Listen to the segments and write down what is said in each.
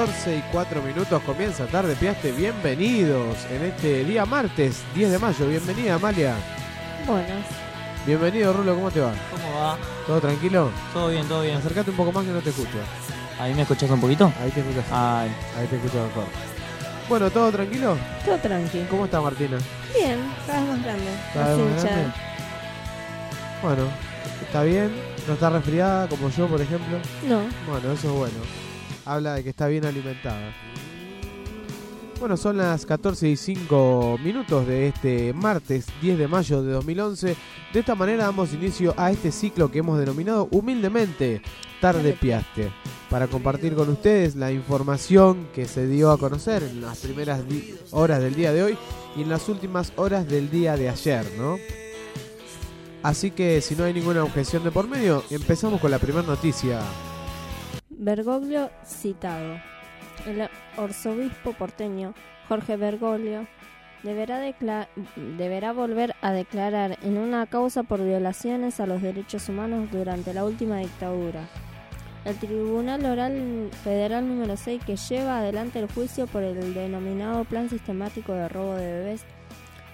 14 y 4 minutos comienza tarde Piaste. Bienvenidos en este día martes 10 de mayo. Bienvenida Amalia. Buenas. Bienvenido Rulo, ¿cómo te va? ¿Cómo va? ¿Todo tranquilo? Todo bien, todo bien. Acércate un poco más que no te escucho. ¿Ahí me escuchás un poquito? Ahí te escuchas. Ay, Ahí te escucho mejor. Bueno, ¿todo tranquilo? Todo tranqui. ¿Cómo está Martina? Bien, cada vez más grande. ¿Cada más vez más grande? Bueno, está bien. No está resfriada como yo, por ejemplo. No, Bueno, eso es bueno. Habla de que está bien alimentada. Bueno, son las 14 y 5 minutos de este martes 10 de mayo de 2011. De esta manera damos inicio a este ciclo que hemos denominado humildemente Tarde Piaste. Para compartir con ustedes la información que se dio a conocer en las primeras horas del día de hoy y en las últimas horas del día de ayer, ¿no? Así que si no hay ninguna objeción de por medio, empezamos con la primera noticia. Bergoglio citado. El arzobispo porteño Jorge Bergoglio deberá, deberá volver a declarar en una causa por violaciones a los derechos humanos durante la última dictadura. El Tribunal Oral Federal número 6 que lleva adelante el juicio por el denominado Plan Sistemático de Robo de Bebés,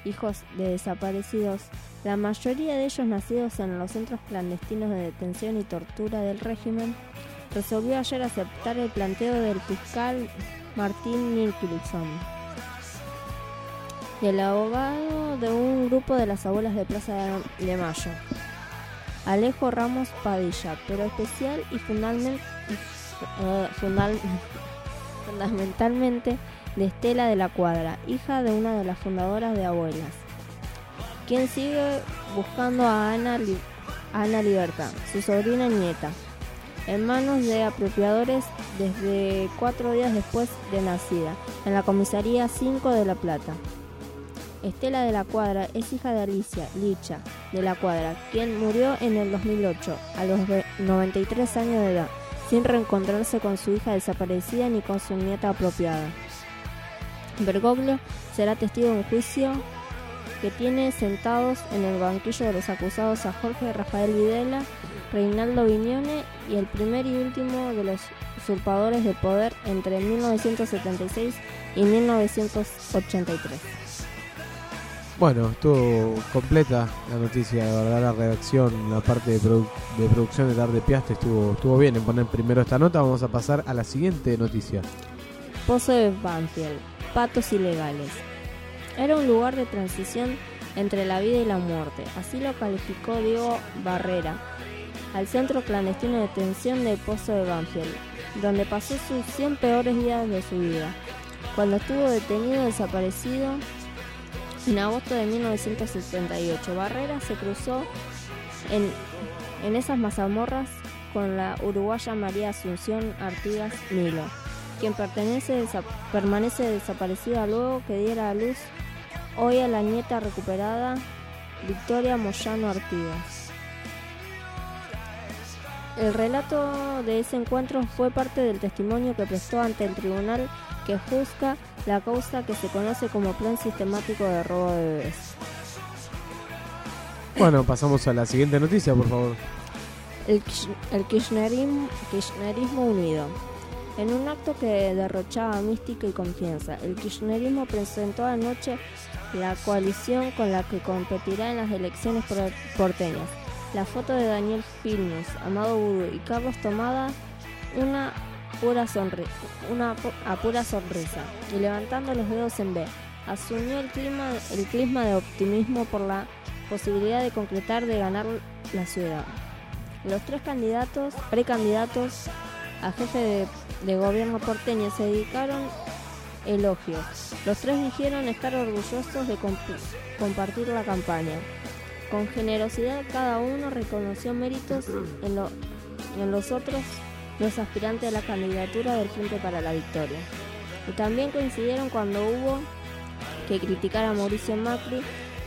hijos de desaparecidos, la mayoría de ellos nacidos en los centros clandestinos de detención y tortura del régimen, resolvió ayer aceptar el planteo del fiscal Martín Nicholson y el abogado de un grupo de las abuelas de Plaza de Mayo, Alejo Ramos Padilla, pero especial y fundamental- eh, fundamentalmente de Estela de la Cuadra, hija de una de las fundadoras de Abuelas, quien sigue buscando a Ana, Ana Libertad, su sobrina nieta en manos de apropiadores desde cuatro días después de nacida, en la comisaría 5 de La Plata. Estela de la Cuadra es hija de Alicia Licha de la Cuadra, quien murió en el 2008 a los ve- 93 años de edad, sin reencontrarse con su hija desaparecida ni con su nieta apropiada. Bergoglio será testigo en un juicio que tiene sentados en el banquillo de los acusados a Jorge Rafael Videla, Reinaldo Viñone y el primer y último de los usurpadores de poder entre 1976 y 1983. Bueno, estuvo completa la noticia, de verdad la redacción, la parte de, produ- de producción de Tarde Piaste estuvo, estuvo bien en poner primero esta nota. Vamos a pasar a la siguiente noticia. Pozo de Banfield, patos ilegales. Era un lugar de transición entre la vida y la muerte, así lo calificó Diego Barrera, al centro clandestino de detención del Pozo de Banfield, donde pasó sus 100 peores días de su vida. Cuando estuvo detenido desaparecido en agosto de 1978, Barrera se cruzó en, en esas mazamorras con la uruguaya María Asunción Artigas Milo quien permanece desaparecida luego que diera a luz hoy a la nieta recuperada Victoria Moyano Artigas. El relato de ese encuentro fue parte del testimonio que prestó ante el tribunal que juzga la causa que se conoce como Plan Sistemático de Robo de Bebés. Bueno, pasamos a la siguiente noticia, por favor. El, el kirchnerismo, kirchnerismo unido. En un acto que derrochaba mística y confianza, el kirchnerismo presentó anoche la coalición con la que competirá en las elecciones por- porteñas. La foto de Daniel Filmus, Amado Vudú y Carlos Tomada, una pura sonri- una a pura sonrisa, y levantando los dedos en B, asumió el clima, el clima de optimismo por la posibilidad de concretar de ganar la ciudad. Los tres candidatos, precandidatos a jefe de, gobierno porteño se dedicaron elogios. Los tres dijeron estar orgullosos de comp- compartir la campaña. Con generosidad cada uno reconoció méritos en, lo- en los otros los aspirantes a la candidatura del Frente para la Victoria. Y también coincidieron cuando hubo que criticar a Mauricio Macri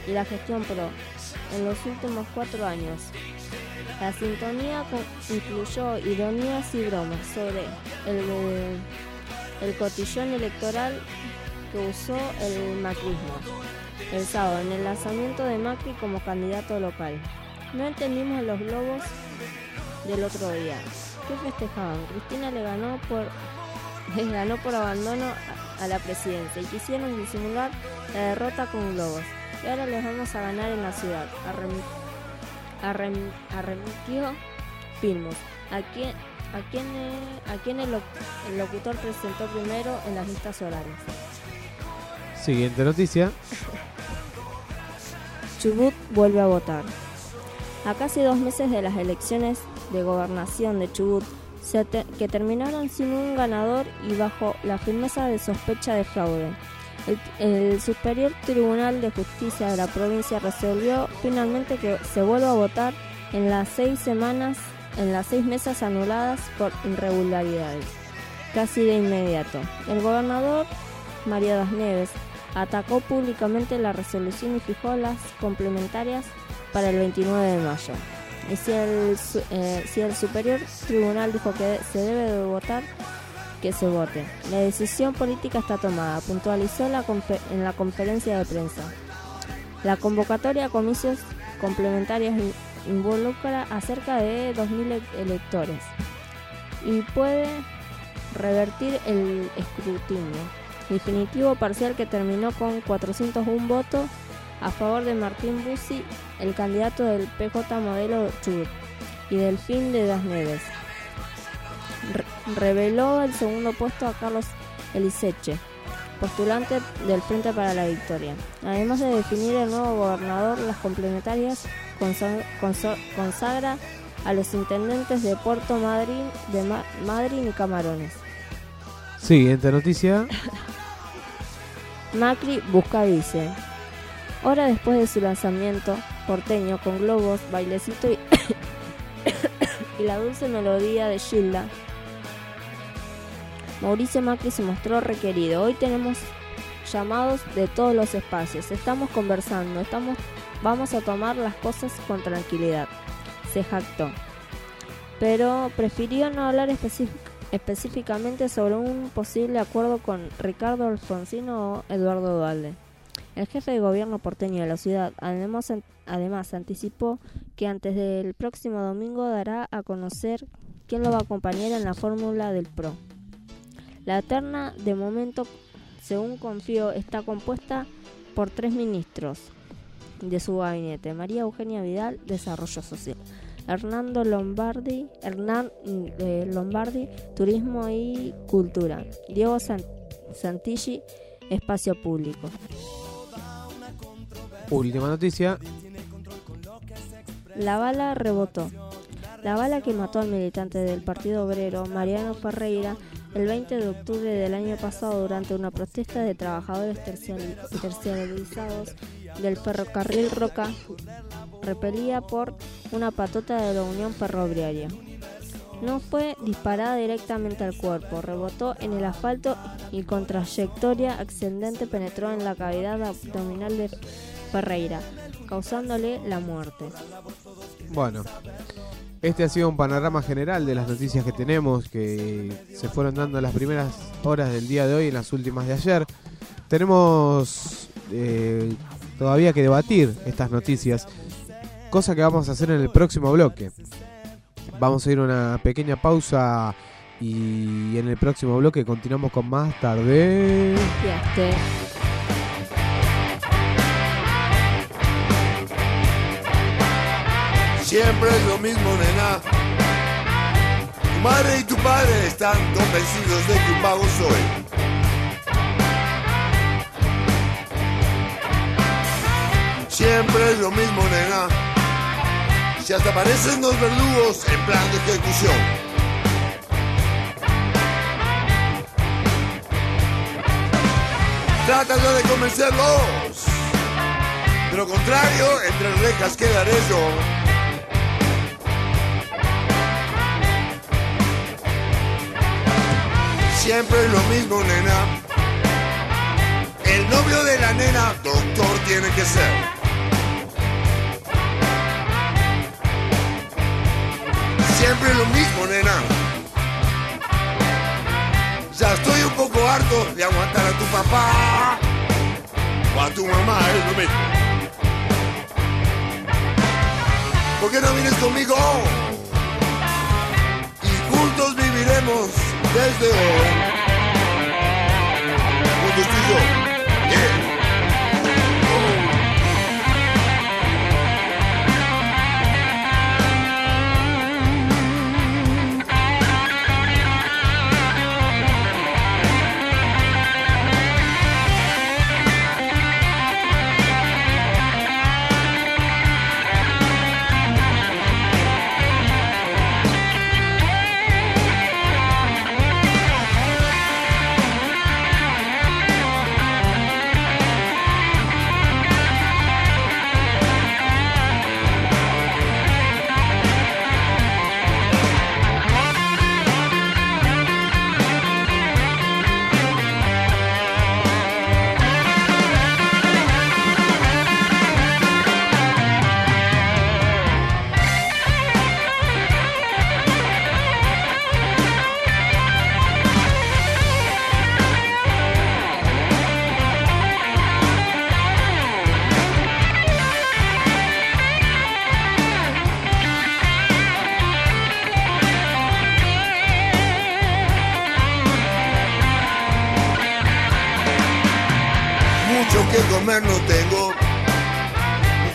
y la gestión PRO en los últimos cuatro años. La sintonía incluyó ironías y bromas sobre el, el cotillón electoral que usó el macrismo el sábado en el lanzamiento de Macri como candidato local. No entendimos los globos del otro día. ¿Qué festejaban? Cristina le ganó por les ganó por abandono a, a la presidencia y quisieron disimular la derrota con globos. Y ahora les vamos a ganar en la ciudad. Arrem- arrem- arremitió Filmus. A quien, a quien, a quien el, el locutor presentó primero en las listas horarias. Siguiente noticia. Chubut vuelve a votar. A casi dos meses de las elecciones de gobernación de Chubut, que terminaron sin un ganador y bajo la firmeza de sospecha de fraude, el, el Superior Tribunal de Justicia de la provincia resolvió finalmente que se vuelva a votar en las seis semanas, en las seis mesas anuladas por irregularidades, casi de inmediato. El gobernador María das Neves atacó públicamente la resolución y fijó las complementarias para el 29 de mayo. Y si el, su- eh, si el Superior Tribunal dijo que se debe de votar, que se vote. La decisión política está tomada, puntualizó en la conferencia de prensa. La convocatoria a comicios complementarios in- involucra a cerca de 2.000 e- electores y puede revertir el escrutinio definitivo parcial que terminó con 401 votos a favor de Martín Bussi, el candidato del PJ Modelo Chubut, y del fin de Das Neves. Re- reveló el segundo puesto a Carlos Eliseche, postulante del Frente para la Victoria. Además de definir el nuevo gobernador, las complementarias consa- consa- consagra a los intendentes de Puerto Madryn, de Ma- Madryn y Camarones. Siguiente noticia. Macri busca dice. Hora después de su lanzamiento, porteño con globos, bailecito y, y la dulce melodía de Gilda, Mauricio Macri se mostró requerido. Hoy tenemos llamados de todos los espacios. Estamos conversando, estamos, vamos a tomar las cosas con tranquilidad. Se jactó. Pero prefirió no hablar específic- específicamente sobre un posible acuerdo con Ricardo Alfonsino o Eduardo Dualde. El jefe de gobierno porteño de la ciudad además, además anticipó que antes del próximo domingo dará a conocer quién lo va a acompañar en la fórmula del PRO. La terna, de momento, según confío, está compuesta por tres ministros de su gabinete. María Eugenia Vidal, Desarrollo Social. Hernando Lombardi, Hernán eh, Lombardi, Turismo y Cultura. Diego San- Santilli, Espacio Público. Última noticia. La bala rebotó. La bala que mató al militante del Partido Obrero, Mariano Ferreira, el 20 de octubre del año pasado durante una protesta de trabajadores terciari- terciarizados del ferrocarril Roca, repelía por una patota de la Unión Ferroviaria. No fue disparada directamente al cuerpo, rebotó en el asfalto y con trayectoria ascendente penetró en la cavidad abdominal de Ferreira, causándole la muerte. Bueno, este ha sido un panorama general de las noticias que tenemos, que se fueron dando en las primeras horas del día de hoy y en las últimas de ayer. Tenemos eh, todavía que debatir estas noticias, cosa que vamos a hacer en el próximo bloque. Vamos a ir a una pequeña pausa y en el próximo bloque continuamos con más tarde. Fiaste. Siempre es lo mismo, nena. Tu madre y tu padre están convencidos de que un vago soy. Siempre es lo mismo, nena. Si hasta aparecen los verdugos en plan de ejecución. Tratando de convencerlos. De lo contrario, entre rejas quedaré yo. Siempre es lo mismo, nena. El novio de la nena, doctor tiene que ser. Siempre lo mismo, nena. Ya estoy un poco harto de aguantar a tu papá o a tu mamá, es lo mismo. ¿Por qué no vienes conmigo? Y juntos viviremos desde hoy. Juntos tú y yo.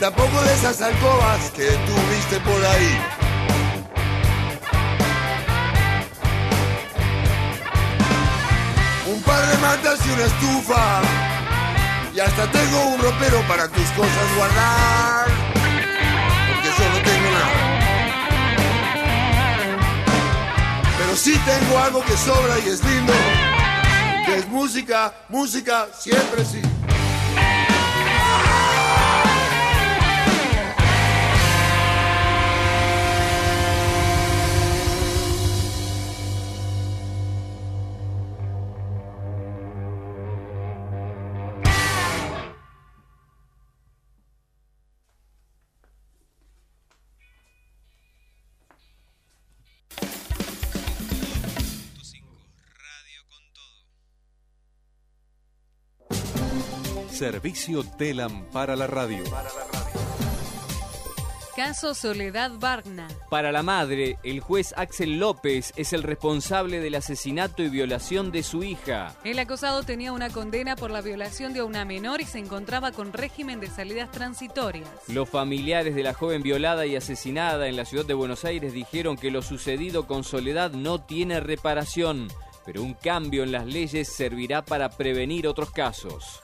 Tampoco de esas alcobas que tuviste por ahí. Un par de mantas y una estufa, y hasta tengo un ropero para tus cosas guardar, porque yo no tengo nada. Pero sí tengo algo que sobra y es lindo, que es música, música, siempre sí. Servicio Telam para la radio. Caso Soledad Barna. Para la madre, el juez Axel López es el responsable del asesinato y violación de su hija. El acusado tenía una condena por la violación de una menor y se encontraba con régimen de salidas transitorias. Los familiares de la joven violada y asesinada en la ciudad de Buenos Aires dijeron que lo sucedido con Soledad no tiene reparación, pero un cambio en las leyes servirá para prevenir otros casos.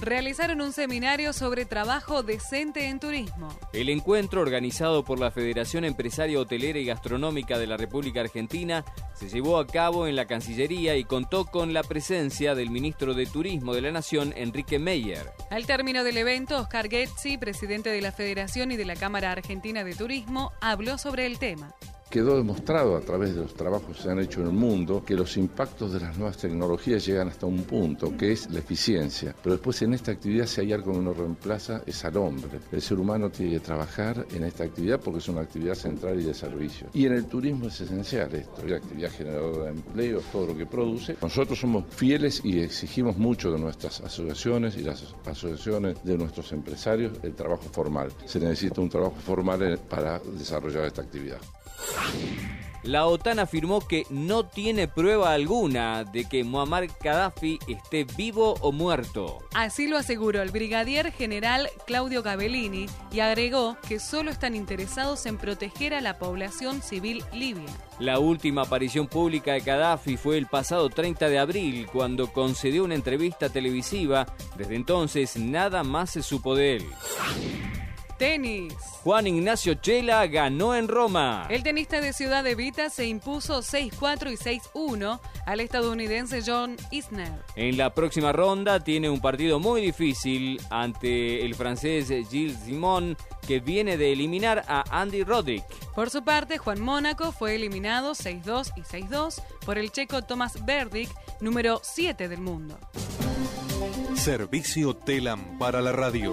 Realizaron un seminario sobre trabajo decente en turismo. El encuentro, organizado por la Federación Empresaria Hotelera y Gastronómica de la República Argentina, se llevó a cabo en la Cancillería y contó con la presencia del ministro de Turismo de la Nación, Enrique Meyer. Al término del evento, Oscar Getzi, presidente de la Federación y de la Cámara Argentina de Turismo, habló sobre el tema. Quedó demostrado a través de los trabajos que se han hecho en el mundo que los impactos de las nuevas tecnologías llegan hasta un punto, que es la eficiencia. Pero después en esta actividad, si hay algo que nos reemplaza, es al hombre. El ser humano tiene que trabajar en esta actividad porque es una actividad central y de servicio. Y en el turismo es esencial esto, la actividad generadora de empleo, todo lo que produce. Nosotros somos fieles y exigimos mucho de nuestras asociaciones y las asociaciones de nuestros empresarios el trabajo formal. Se necesita un trabajo formal para desarrollar esta actividad. La OTAN afirmó que no tiene prueba alguna de que Muammar Gaddafi esté vivo o muerto. Así lo aseguró el brigadier general Claudio Gabellini y agregó que solo están interesados en proteger a la población civil libia. La última aparición pública de Gaddafi fue el pasado 30 de abril, cuando concedió una entrevista televisiva. Desde entonces nada más se supo de él. Tenis. Juan Ignacio Chela ganó en Roma. El tenista de Ciudad de Vita se impuso 6-4 y 6-1 al estadounidense John Isner. En la próxima ronda tiene un partido muy difícil ante el francés Gilles Simon, que viene de eliminar a Andy Roddick. Por su parte, Juan Mónaco fue eliminado 6-2 y 6-2 por el checo Thomas Verdick, número 7 del mundo. Servicio Telam para la radio.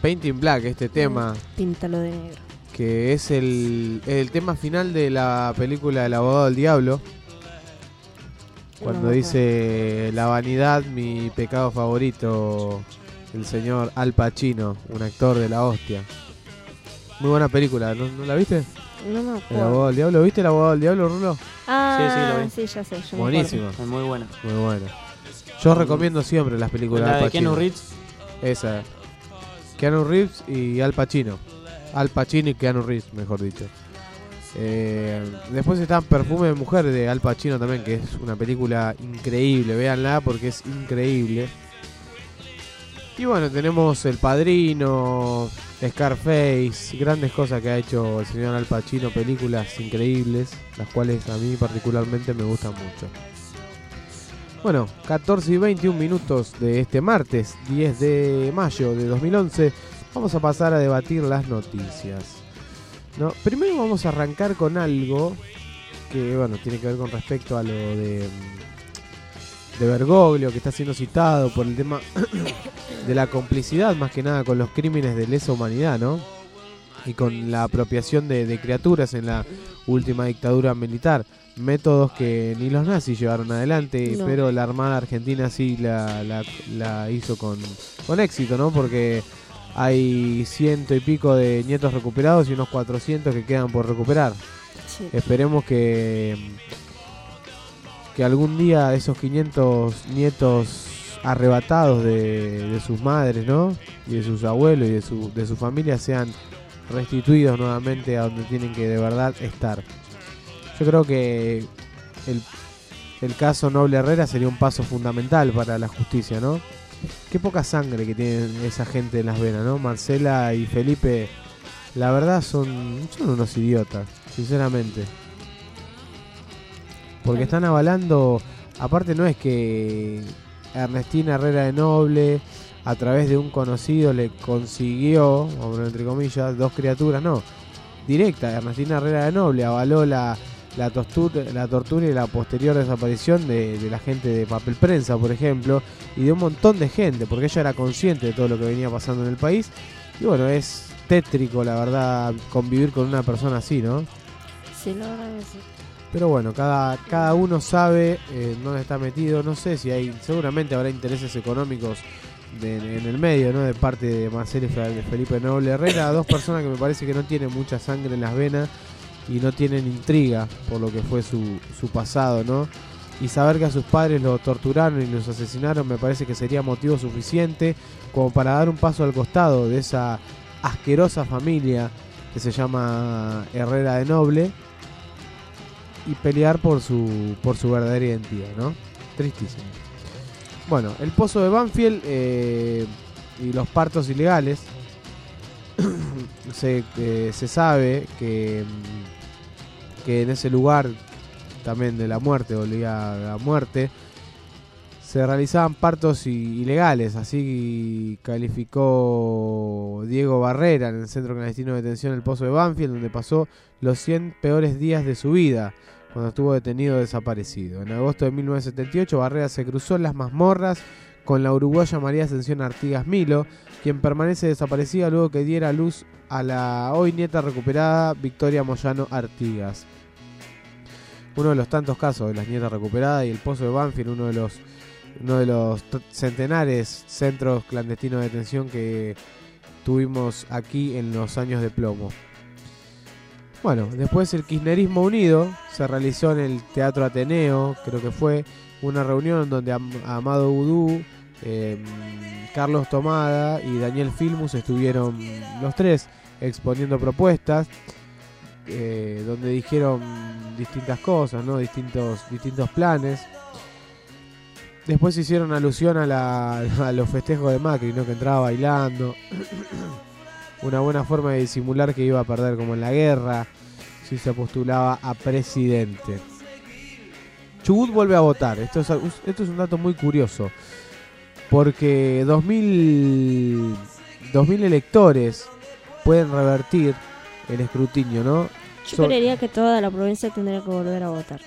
Painting Black, este tema, Píntalo de negro. que es el, el tema final de la película El abogado del diablo. Cuando No, dice la vanidad, mi pecado favorito, el señor Al Pacino, un actor de la hostia. Muy buena película, ¿no, ¿no la viste? No me El acuerdo. abogado del diablo, ¿viste el abogado del diablo, Rulo? Ah, Sí, sí, lo vi. sí, ya sé. yo me Buenísimo. Muy buena. Muy buena. Yo recomiendo siempre las películas La Al de Keanu Pacino. Reeves. Esa. Keanu Reeves y Al Pacino. Al Pacino y Keanu Reeves, mejor dicho. Eh, después está Perfume de Mujer de Al Pacino también, que es una película increíble. Véanla porque es increíble. Y bueno, tenemos El Padrino, Scarface, grandes cosas que ha hecho el señor Al Pacino, películas increíbles, las cuales a mí particularmente me gustan mucho. Bueno, 14 y 21 minutos de este martes, 10 de mayo de 2011, vamos a pasar a debatir las noticias. No, primero vamos a arrancar con algo que bueno, tiene que ver con respecto a lo de, de Bergoglio, que está siendo citado por el tema de la complicidad más que nada con los crímenes de lesa humanidad, ¿no? Y con la apropiación de, de criaturas en la última dictadura militar. Métodos que ni los nazis llevaron adelante, No. pero la Armada Argentina sí la, la- la hizo con, con éxito, ¿no? Porque hay ciento y pico de nietos recuperados y unos 400 que quedan por recuperar. Sí. Esperemos que, que algún día esos 500 nietos arrebatados de, de sus madres, ¿no? Y de sus abuelos y de su, de su familia sean restituidos nuevamente a donde tienen que de verdad estar. Yo creo que el, el caso Noble Herrera sería un paso fundamental para la justicia, ¿no? Qué poca sangre que tienen esa gente en las venas, ¿no? Marcela y Felipe, la verdad son, son unos idiotas, sinceramente. Porque están avalando, aparte no es que Ernestina Herrera de Noble a través de un conocido le consiguió, entre comillas, dos criaturas, no. Directa, Ernestina Herrera de Noble avaló la, la, tortura, la tortura y la posterior desaparición de, de la gente de papel prensa, por ejemplo, y de un montón de gente, porque ella era consciente de todo lo que venía pasando en el país. Y bueno, es tétrico, la verdad, convivir con una persona así, ¿no? Sí, la verdad que sí. Pero bueno, cada, cada uno sabe eh, dónde está metido. No sé si hay, seguramente habrá intereses económicos de- en el medio, ¿no? De parte de Marcelo y Fe- Felipe Noble Herrera, dos personas que me parece que no tienen mucha sangre en las venas y no tienen intriga por lo que fue su, su pasado, ¿no? Y saber que a sus padres los torturaron y los asesinaron me parece que sería motivo suficiente como para dar un paso al costado de esa asquerosa familia que se llama Herrera de Noble y pelear por su por su verdadera identidad, ¿no? Tristísimo. Bueno, el pozo de Banfield eh, y los partos ilegales. se, eh, se sabe que, mm, que en ese lugar también de la muerte, olía a la muerte, se realizaban partos ilegales, así calificó Diego Barrera en el Centro Clandestino de Detención El Pozo de Banfield, donde pasó los 100 peores días de su vida, cuando estuvo detenido desaparecido. En agosto de 1978, Barrera se cruzó en las mazmorras con la uruguaya María Ascensión Artigas Milo, quien permanece desaparecida luego que diera luz a la hoy nieta recuperada Victoria Moyano Artigas. Uno de los tantos casos de las nietas recuperadas y el Pozo de Banfield, uno de los uno de los centenares centros clandestinos de detención que tuvimos aquí en los años de plomo. Bueno, después el Kirchnerismo Unido se realizó en el Teatro Ateneo, creo que fue una reunión donde Am- Amado Udú, eh, Carlos Tomada y Daniel Filmus estuvieron los tres exponiendo propuestas, eh, donde dijeron distintas cosas, ¿no? distintos, distintos planes. Después hicieron alusión a, la- a los festejos de Macri, ¿no? que entraba bailando. Una buena forma de disimular que iba a perder como en la guerra si se postulaba a presidente. Chubut vuelve a votar. Esto es, esto es un dato muy curioso. Porque 2000, 2000 electores pueden revertir el escrutinio, ¿no? Yo So- creería que toda la provincia tendría que volver a votar.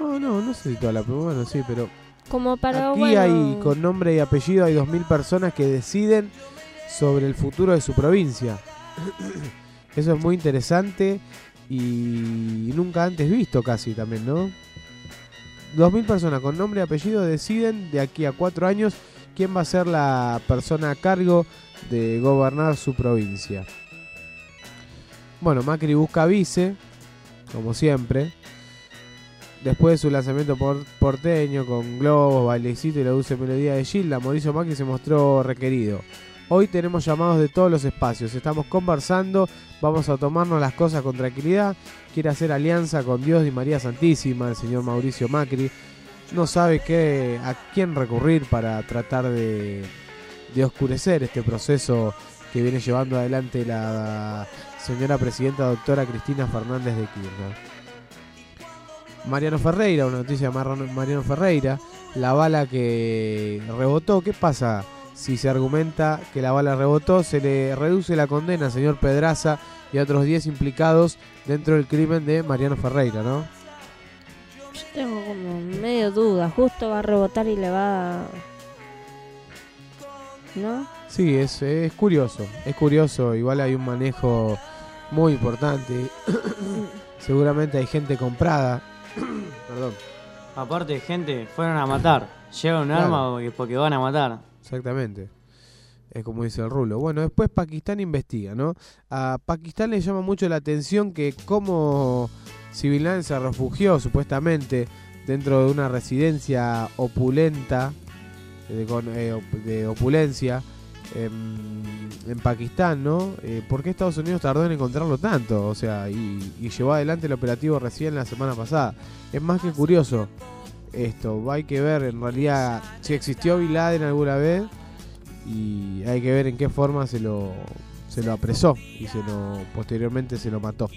No, no, no sé si toda la pero bueno, sí, pero Como para, aquí bueno, hay con nombre y apellido hay 2000 personas que deciden sobre el futuro de su provincia. Eso es muy interesante y nunca antes visto casi también, ¿no? 2.000 personas con nombre y apellido deciden de aquí a cuatro años quién va a ser la persona a cargo de gobernar su provincia. Bueno, Macri busca vice, como siempre. Después de su lanzamiento por porteño con globos, bailecito y la dulce melodía de Gilda, Mauricio Macri se mostró requerido. Hoy tenemos llamados de todos los espacios, estamos conversando, vamos a tomarnos las cosas con tranquilidad. Quiere hacer alianza con Dios y María Santísima, el señor Mauricio Macri. No sabe qué, a quién recurrir para tratar de, de oscurecer este proceso que viene llevando adelante la señora presidenta doctora Cristina Fernández de Kirchner. Mariano Ferreira, una noticia de Mariano Ferreira, la bala que rebotó, ¿qué pasa? Si se argumenta que la bala rebotó, se le reduce la condena al señor Pedraza y a otros 10 implicados dentro del crimen de Mariano Ferreira, ¿no? Yo tengo como medio duda. Justo va a rebotar y le va. ¿No? Sí, es, es curioso, es curioso, igual hay un manejo muy importante. Seguramente hay gente comprada. Perdón. Aparte, gente, fueron a matar. Lleva un Claro. arma porque- porque van a matar. Exactamente. Es como dice el rulo. Bueno, después Pakistán investiga, ¿no? A Pakistán le llama mucho la atención que como Civilán se refugió supuestamente dentro de una residencia opulenta, de, eh, de opulencia, en Pakistán, ¿no? Eh, ¿Por qué Estados Unidos tardó en encontrarlo tanto? O sea, y, y llevó adelante el operativo recién la semana pasada. Es más que curioso esto. Hay que ver en realidad si existió Bin Laden alguna vez y hay que ver en qué forma se lo se lo apresó y se lo posteriormente se lo mató.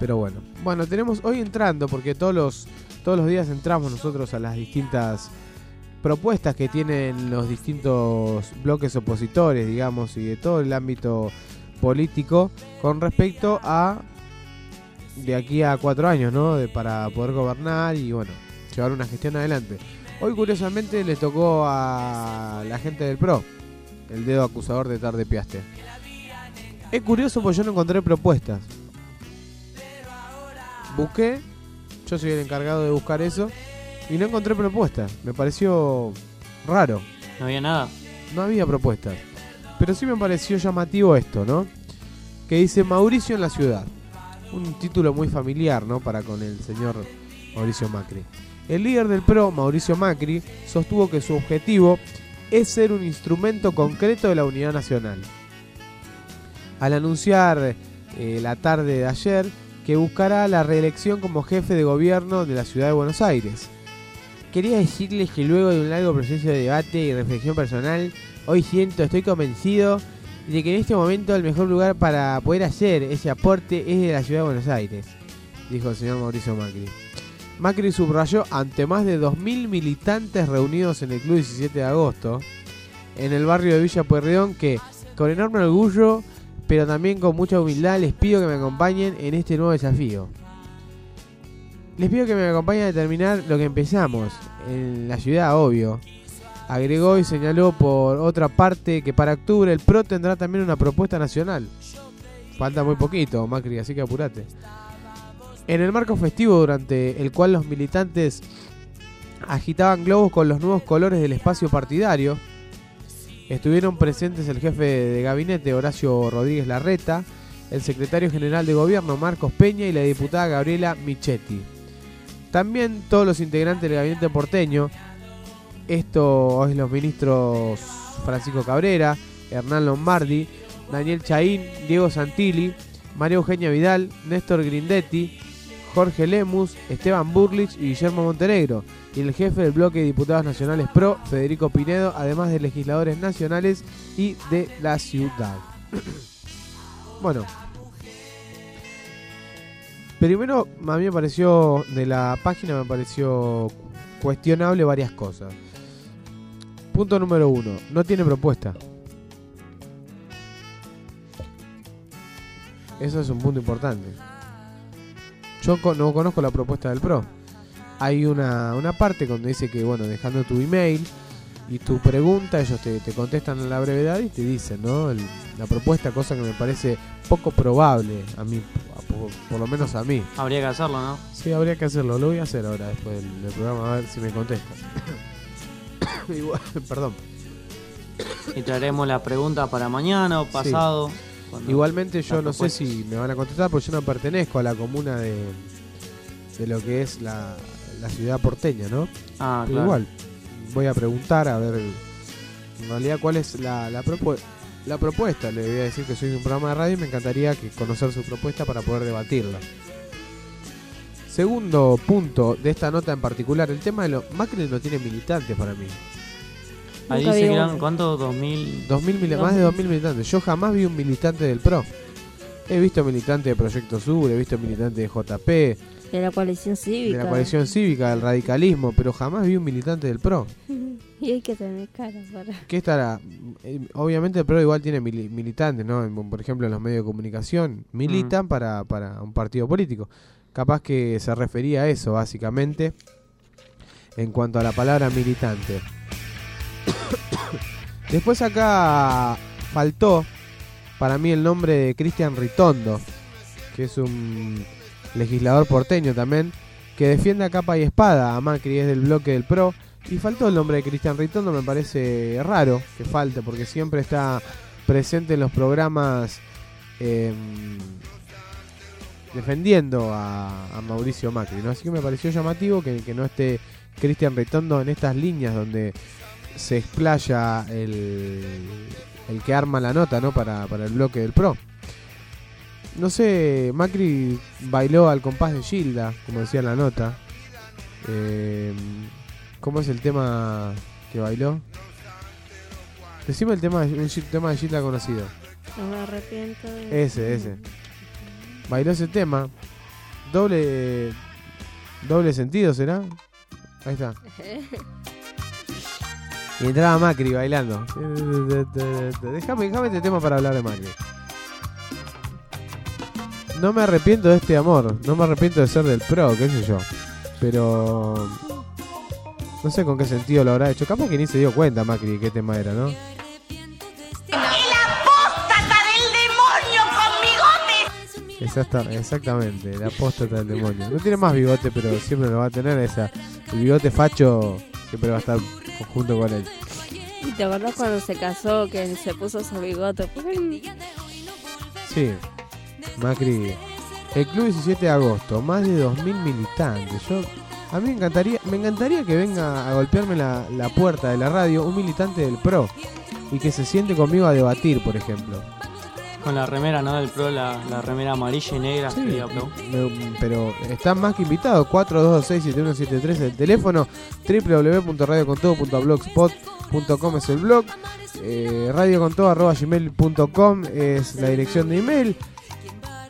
Pero bueno, bueno, tenemos hoy entrando porque todos los todos los días entramos nosotros a las distintas propuestas que tienen los distintos bloques opositores, digamos, y de todo el ámbito político con respecto a de aquí a cuatro años, ¿no? De, para poder gobernar y bueno, llevar una gestión adelante. Hoy curiosamente le tocó a la gente del PRO el dedo acusador de Tarde Piaste. Es curioso porque yo no encontré propuestas. Busqué, yo soy el encargado de buscar eso y no encontré propuestas. Me pareció raro. No había nada. No había propuestas. Pero sí me pareció llamativo esto, ¿no? Que dice Mauricio en la ciudad. Un título muy familiar, ¿no? Para con el señor Mauricio Macri. El líder del PRO, Mauricio Macri, sostuvo que su objetivo es ser un instrumento concreto de la unidad nacional. Al anunciar eh, la tarde de ayer que buscará la reelección como jefe de gobierno de la ciudad de Buenos Aires. Quería decirles que luego de un largo proceso de debate y reflexión personal, hoy siento, estoy convencido de que en este momento el mejor lugar para poder hacer ese aporte es de la ciudad de Buenos Aires, dijo el señor Mauricio Macri. Macri subrayó ante más de 2.000 militantes reunidos en el Club 17 de agosto, en el barrio de Villa Pueyrredón, que con enorme orgullo, pero también con mucha humildad, les pido que me acompañen en este nuevo desafío. Les pido que me acompañen a terminar lo que empezamos, en la ciudad, obvio. Agregó y señaló por otra parte que para octubre el PRO tendrá también una propuesta nacional. Falta muy poquito, Macri, así que apurate. En el marco festivo durante el cual los militantes agitaban globos con los nuevos colores del espacio partidario, estuvieron presentes el jefe de gabinete Horacio Rodríguez Larreta, el secretario general de gobierno Marcos Peña y la diputada Gabriela Michetti. También todos los integrantes del gabinete porteño, esto es los ministros Francisco Cabrera, Hernán Lombardi, Daniel Chaín, Diego Santilli, María Eugenia Vidal, Néstor Grindetti, Jorge Lemus, Esteban Burlich y Guillermo Montenegro, y el jefe del bloque de diputados nacionales PRO, Federico Pinedo, además de legisladores nacionales y de la ciudad. bueno, primero a mí me pareció, de la página me pareció cuestionable varias cosas. Punto número uno, no tiene propuesta. Eso es un punto importante. Yo no conozco la propuesta del PRO. Hay una, una parte donde dice que, bueno, dejando tu email y tu pregunta, ellos te, te contestan a la brevedad y te dicen, ¿no? El- la propuesta, cosa que me parece poco probable a mí, a- por, por lo menos a mí. Habría que hacerlo, ¿no? Sí, habría que hacerlo. Lo voy a hacer ahora después del, del programa, a ver si me contestan. Igual- perdón. Y traeremos la pregunta para mañana o pasado. Igualmente yo no sé si me van a contestar porque yo no pertenezco a la comuna de, de lo que es la, la ciudad porteña, ¿no? Ah, Pero claro. igual, voy a preguntar a ver en realidad cuál es la, la, propu- la propuesta. Le voy a decir que soy de un programa de radio y me encantaría que conocer su propuesta para poder debatirla. Segundo punto de esta nota en particular, el tema de los Macri no tiene militantes para mí. Ahí Nunca dice vi que uno. eran, ¿cuántos? 2000. 2000 mil- más de 2000 militantes. Yo jamás vi un militante del PRO. He visto militante de Proyecto Sur, he visto militante de JP, de De la coalición cívica. la coalición cívica, del radicalismo, pero jamás vi un militante del PRO. y hay que tener cara para. ¿Qué estará? Eh, Obviamente el PRO igual tiene mili- militantes, ¿no? En- Por ejemplo, en los medios de comunicación militan para, para un partido político. Capaz que se refería a eso, básicamente, en cuanto a la palabra militante. Después acá faltó para mí el nombre de Cristian Ritondo, que es un legislador porteño también, que defiende a capa y espada a Macri, es del bloque del PRO. Y faltó el nombre de Cristian Ritondo, me parece raro que falte, porque siempre está presente en los programas em, defendiendo a, Mauricio Macri. ¿no? Así que me pareció llamativo que, que no esté Cristian Ritondo en estas líneas donde se explaya el, el que arma la nota ¿no? para, para el bloque del PRO. No sé, Macri bailó al compás de Gilda, como decía en la nota. Eh, ¿Cómo es el tema que bailó? Decime el tema, gi- tema de Gilda conocido. No me arrepiento de. Ese, ese. Bailó ese tema. Doble. Doble sentido será. Ahí está. Y entraba Macri bailando. Déjame, déjame este tema para hablar de Macri. No me arrepiento de este amor. No me arrepiento de ser del pro, qué sé yo. Pero. No sé con qué sentido lo habrá hecho. Capaz que ni se dio cuenta Macri de qué tema era, ¿no? ¡Apóstata del demonio con bigote! Exacta, exactamente, la apóstata del demonio. No tiene más bigote, pero siempre lo va a tener. Esa, el bigote facho siempre va a estar junto con él. ¿Y te acordás cuando se casó que se puso su bigote? Sí, Macri. El club 17 de agosto, más de 2.000 militantes. Yo, a mí me encantaría, me encantaría que venga a golpearme la, la puerta de la radio un militante del PRO y que se siente conmigo a debatir, por ejemplo. Con la remera, ¿no? Del pro, la, la remera amarilla y negra. diga pro. Me- pero están más que invitados 42267173 el teléfono www.radiocontodo.blogspot.com es el blog eh, radiocontodo.gmail.com es la dirección de email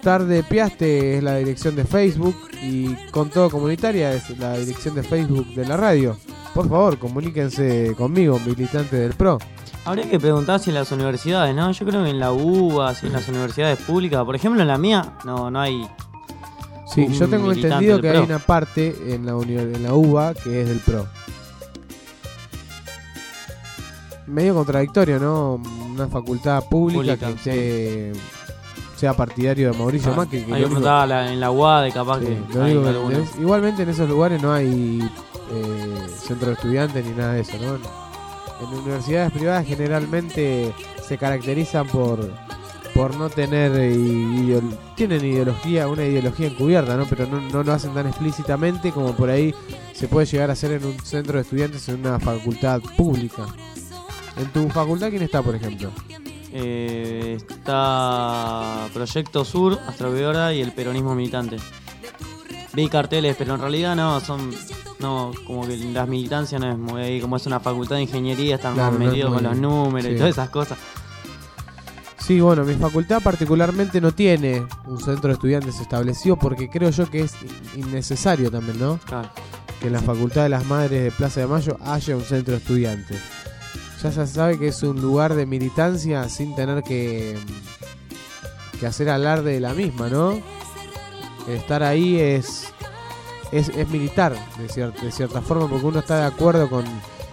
tarde piaste es la dirección de Facebook y con todo comunitaria es la dirección de Facebook de la radio por favor comuníquense conmigo militante del pro Habría que preguntar si en las universidades, ¿no? Yo creo que en la UBA, si en las universidades públicas, por ejemplo en la mía, no, no hay. Sí, yo tengo entendido que hay una parte en la, uni- en la UBA que es del PRO. Medio contradictorio, ¿no? Una facultad pública, Pública, que esté- sea partidario de Mauricio Ah, Macri. que hay único- la- en la UAD, capaz Sí, que. hay igualmente en esos lugares no hay eh, centro de estudiantes ni nada de eso, ¿no? En universidades privadas generalmente se caracterizan por por no tener eh, ideol- tienen ideología, una ideología encubierta, ¿no? Pero no, no lo hacen tan explícitamente como por ahí se puede llegar a hacer en un centro de estudiantes en una facultad pública. En tu facultad, ¿quién está, por ejemplo? Eh, está Proyecto Sur, Astroveora y el peronismo militante. Vi carteles, pero en realidad no, son. No, como que las militancias no es muy como es una facultad de ingeniería, están Claro, más no es metidos con los números sí. y todas esas cosas. Sí, bueno, mi facultad particularmente no tiene un centro de estudiantes establecido porque creo yo que es innecesario también, ¿no? Claro. Que en la Facultad de las Madres de Plaza de Mayo haya un centro de estudiantes. Ya se sabe que es un lugar de militancia sin tener que, que hacer alarde de la misma, ¿no? Estar ahí es, es, es militar, de, cier- de cierta forma, porque uno está de acuerdo con,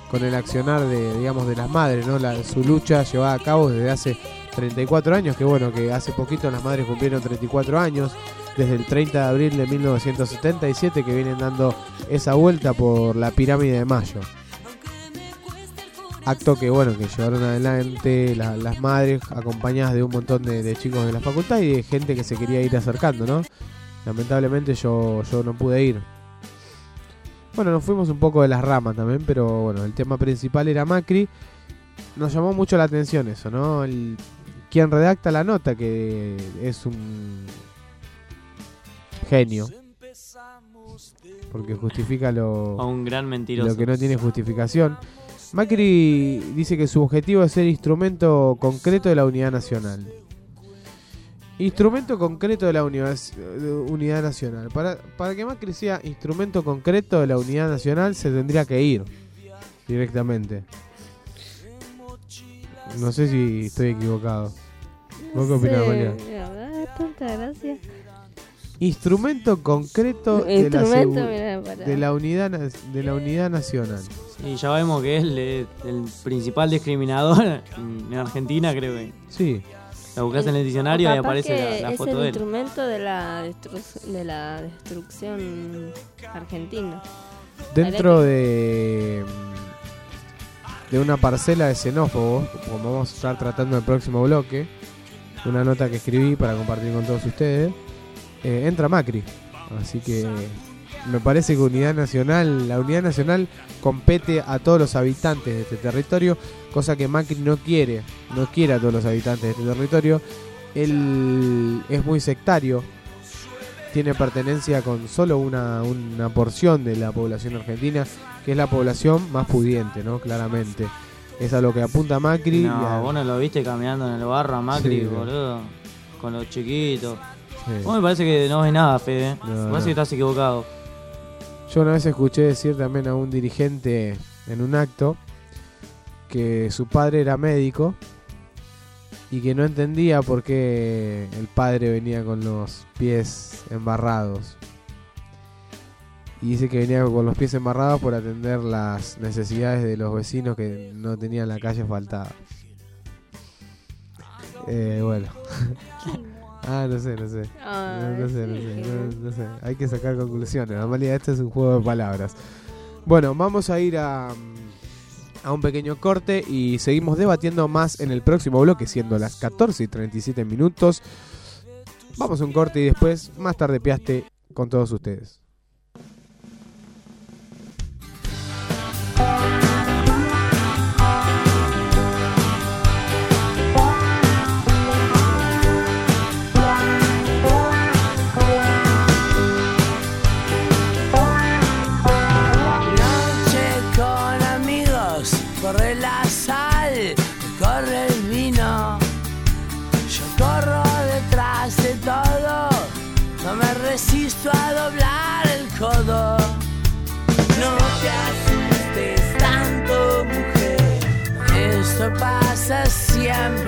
con el accionar de, digamos, de las madres, ¿no? La- su lucha llevada a cabo desde hace 34 años, que bueno, que hace poquito las madres cumplieron 34 años, desde el 30 de abril de 1977 que vienen dando esa vuelta por la pirámide de Mayo. Acto que bueno, que llevaron adelante la- las madres acompañadas de un montón de, de chicos de la facultad y de gente que se quería ir acercando, ¿no? Lamentablemente yo, yo no pude ir. Bueno, nos fuimos un poco de las ramas también, pero bueno, el tema principal era Macri. Nos llamó mucho la atención eso, ¿no? El, quien redacta la nota, que es un genio. Porque justifica lo, A un gran mentiroso. lo que no tiene justificación. Macri dice que su objetivo es ser instrumento concreto de la unidad nacional. Instrumento concreto de la unidad nacional. Para, para que Macri sea instrumento concreto de la unidad nacional se tendría que ir directamente. No sé si estoy equivocado. ¿Vos qué opinás, María? tanta gracia. Instrumento concreto de la, de la unidad de la unidad nacional. Y ya vemos que es el, el principal discriminador en Argentina, creo que. Sí. La buscas en el diccionario y aparece la, la es foto el de él. instrumento de la, destru- de la destrucción argentina. Dentro de de una parcela de xenófobos, como vamos a estar tratando en el próximo bloque, una nota que escribí para compartir con todos ustedes, eh, entra Macri. Así que me parece que Unidad Nacional, la Unidad Nacional compete a todos los habitantes de este territorio, cosa que Macri no quiere, no quiere a todos los habitantes de este territorio. Él es muy sectario, tiene pertenencia con solo una, una porción de la población argentina, que es la población más pudiente, ¿no? Claramente. Es a lo que apunta Macri. y No, a- vos no lo viste caminando en el barro a Macri, Sí, boludo. Con los chiquitos. Sí. Vos me parece que no ves nada, Fede. No, me parece no. que estás equivocado. Yo una vez escuché decir también a un dirigente en un acto que su padre era médico y que no entendía por qué el padre venía con los pies embarrados. Y dice que venía con los pies embarrados por atender las necesidades de los vecinos que no tenían la calle asfaltada. Eh, bueno. Ah, no sé, no sé. No, no sé, no sé, no- sé. Hay que sacar conclusiones. Amalia, esto es un juego de palabras. Bueno, vamos a ir a, a un pequeño corte y seguimos debatiendo más en el próximo bloque, siendo las 14 y 37 minutos. Vamos a un corte y después, más tarde, Piaste con todos ustedes.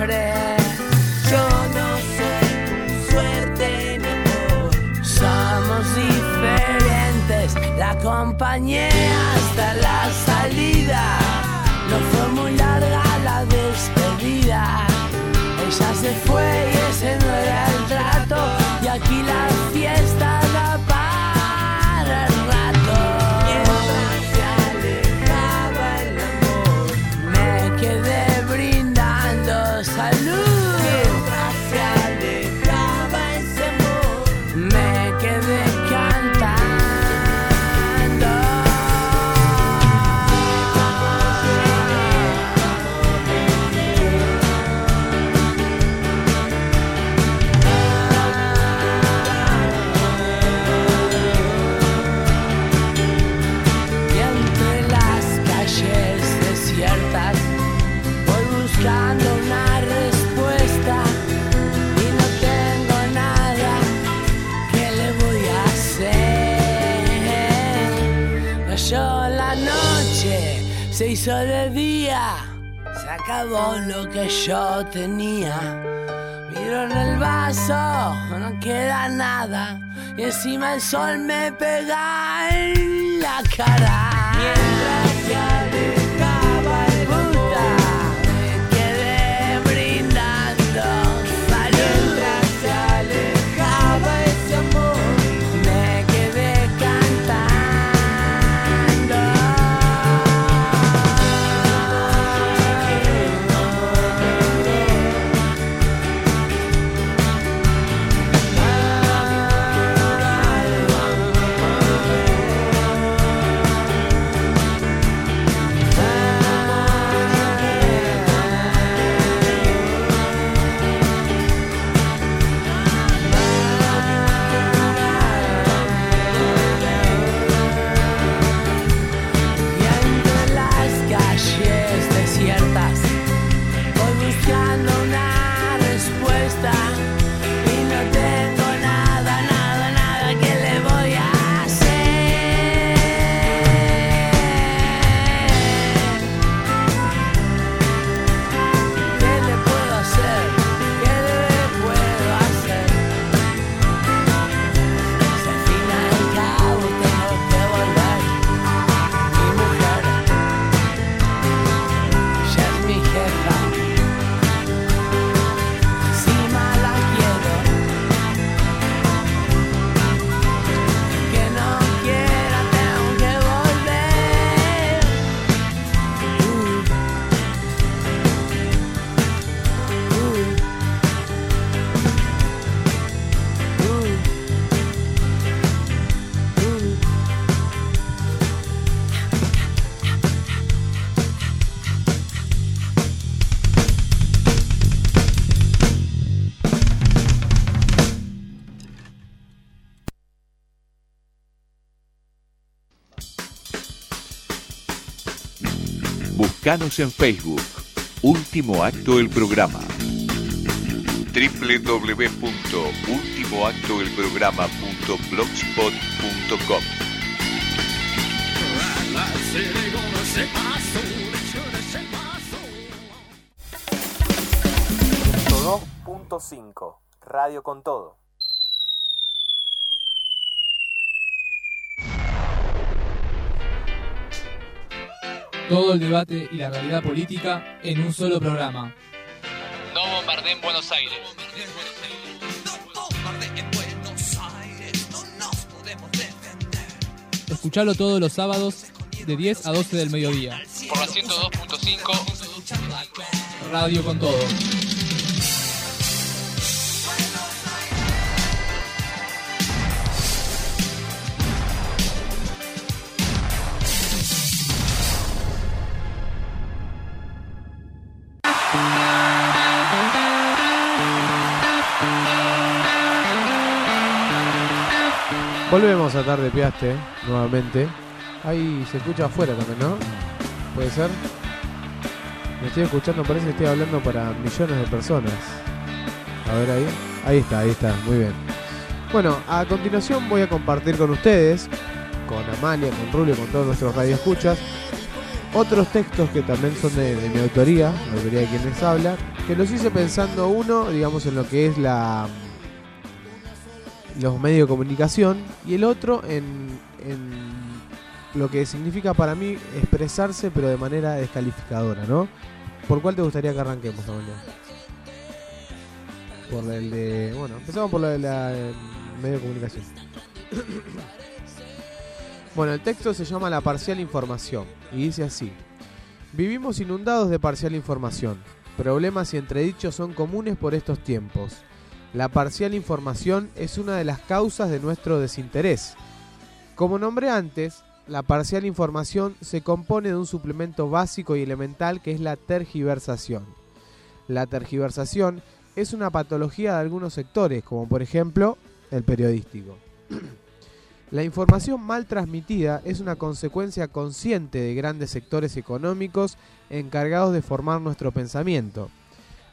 Yo no soy tu suerte ni amor, somos diferentes. La acompañé hasta la salida, no fue muy larga la despedida. Ella se fue y ese no era el trato, Y encima el sol me pega en la cara. Buscanos en Facebook. Último acto del programa. www.ultimoactodelprograma.blogspot.com 2.5 Radio con todo. Todo el debate y la realidad política en un solo programa. No bombardeen Buenos Aires. Escuchalo todos los sábados de 10 a 12 del mediodía. Por la 102.5 Radio con todo. Volvemos a Tarde Piaste nuevamente. Ahí se escucha afuera también, ¿no? ¿Puede ser? Me estoy escuchando, parece que estoy hablando para millones de personas. A ver ahí. Ahí está, ahí está, muy bien. Bueno, a continuación voy a compartir con ustedes, con Amalia, con Rulio, con todos nuestros radioescuchas, otros textos que también son de, mi autoría, la autoría de quien les habla, que los hice pensando uno, digamos, en lo que es la los medios de comunicación y el otro en, en lo que significa para mí expresarse pero de manera descalificadora, ¿no? ¿Por cuál te gustaría que arranquemos, Amalia? Por el de... Bueno, empezamos por lo de la eh, medio de comunicación. bueno, el texto se llama La parcial información y dice así. Vivimos inundados de parcial información. Problemas y entredichos son comunes por estos tiempos. La parcial información es una de las causas de nuestro desinterés. Como nombré antes, la parcial información se compone de un suplemento básico y elemental que es la tergiversación. La tergiversación es una patología de algunos sectores, como por ejemplo el periodístico. La información mal transmitida es una consecuencia consciente de grandes sectores económicos encargados de formar nuestro pensamiento.